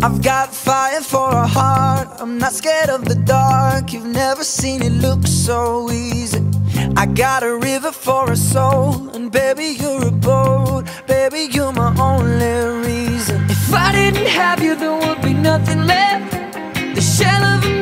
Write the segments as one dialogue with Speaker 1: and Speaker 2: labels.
Speaker 1: I've got fire for a heart. I'm not scared of the dark. You've never seen it look so easy. I got a river for a soul, and baby, you're a boat. Baby, you're my only reason. If I didn't have you, there would be nothing left. The shell of a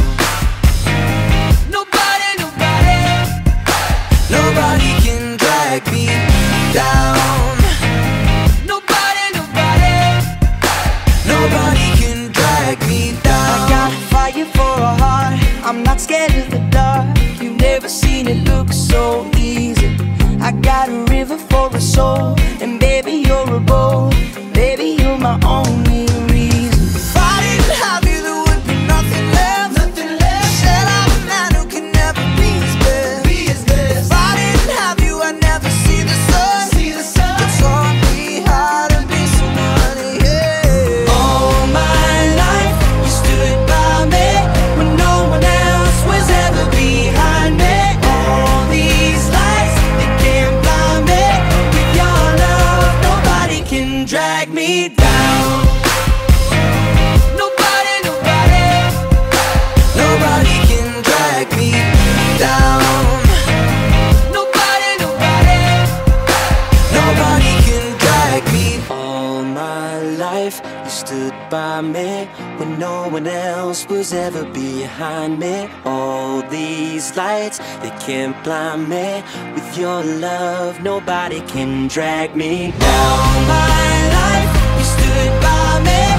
Speaker 1: Soul, drag me down. Nobody, nobody, nobody can drag me down. Nobody, nobody, nobody can drag me.
Speaker 2: All my life, you stood by me when no one else was ever behind me. All these lights, they can't blind me with your love. Nobody can drag me down. My life, you stood by me.